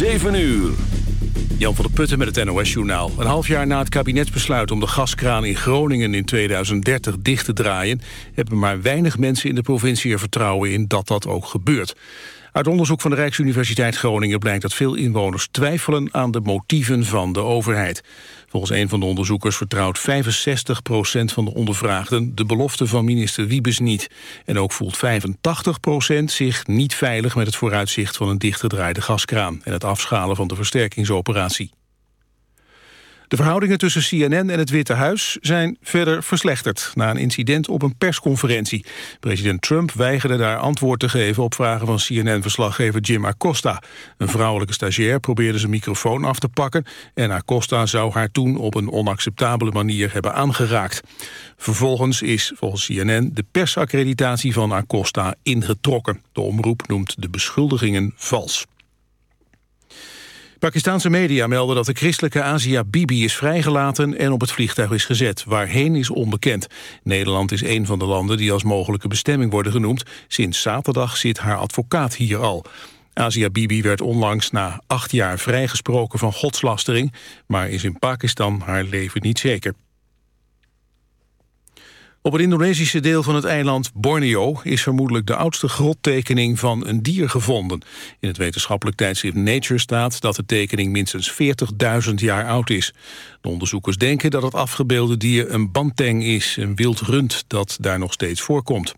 7 uur. Jan van der Putten met het NOS-journaal. Een half jaar na het kabinetsbesluit om de gaskraan in Groningen in 2030 dicht te draaien... hebben maar weinig mensen in de provincie er vertrouwen in dat dat ook gebeurt. Uit onderzoek van de Rijksuniversiteit Groningen blijkt dat veel inwoners twijfelen aan de motieven van de overheid. Volgens een van de onderzoekers vertrouwt 65% van de ondervraagden de belofte van minister Wiebes niet. En ook voelt 85% zich niet veilig met het vooruitzicht van een dichtgedraaide gaskraan en het afschalen van de versterkingsoperatie. De verhoudingen tussen CNN en het Witte Huis zijn verder verslechterd... na een incident op een persconferentie. President Trump weigerde daar antwoord te geven... op vragen van CNN-verslaggever Jim Acosta. Een vrouwelijke stagiair probeerde zijn microfoon af te pakken... en Acosta zou haar toen op een onacceptabele manier hebben aangeraakt. Vervolgens is volgens CNN de persaccreditatie van Acosta ingetrokken. De omroep noemt de beschuldigingen vals. Pakistanse media melden dat de christelijke Asia Bibi is vrijgelaten en op het vliegtuig is gezet. Waarheen is onbekend. Nederland is een van de landen die als mogelijke bestemming worden genoemd. Sinds zaterdag zit haar advocaat hier al. Asia Bibi werd onlangs na acht jaar vrijgesproken van godslastering... maar is in Pakistan haar leven niet zeker. Op het Indonesische deel van het eiland Borneo is vermoedelijk de oudste grottekening van een dier gevonden. In het wetenschappelijk tijdschrift Nature staat dat de tekening minstens 40.000 jaar oud is. De onderzoekers denken dat het afgebeelde dier een banteng is, een wild rund dat daar nog steeds voorkomt.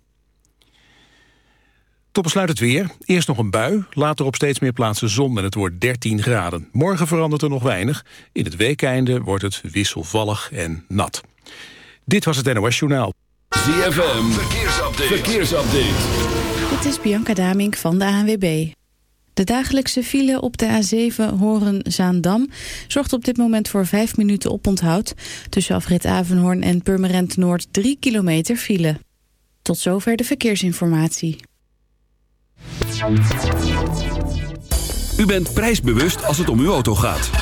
Tot besluit het weer. Eerst nog een bui, later op steeds meer plaatsen zon en het wordt 13 graden. Morgen verandert er nog weinig. In het weekeinde wordt het wisselvallig en nat. Dit was het NOS Journaal. ZFM, verkeersupdate. verkeersupdate. Dit is Bianca Damink van de ANWB. De dagelijkse file op de A7 Horen-Zaandam zorgt op dit moment voor 5 minuten oponthoud. Tussen afrit Avenhoorn en Purmerend Noord 3 kilometer file. Tot zover de verkeersinformatie. U bent prijsbewust als het om uw auto gaat.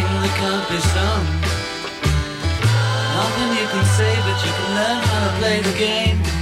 That can't be. Nothing you can say, but you can learn how to play the game.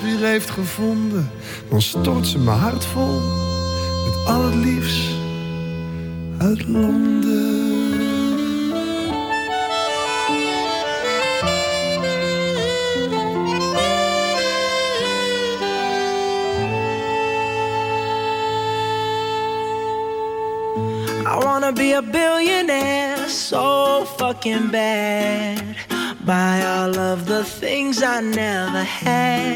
Huis weer heeft gevonden, dan stort ze mijn hart vol met al het liefst uit Londen. I wanna be a billionaire so fucking bad. Buy all of the things I never had.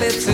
reality.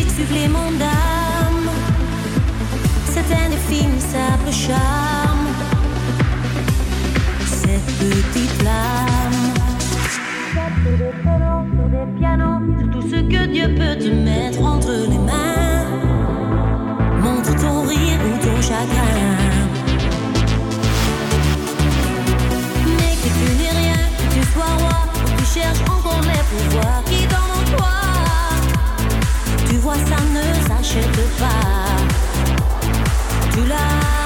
vite supplément d'âme. C'est un indéfinissable charme. Cette petite flamme. des pianos, tout ce que Dieu peut te mettre entre les mains. Montre ton rire ou ton chagrin. Mais que tu n'es rien, que tu sois roi, que tu cherches encore les pouvoirs qui dans vois, ça ne s'achète pas. Tu l'as.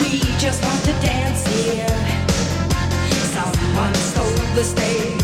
we just want to the stage.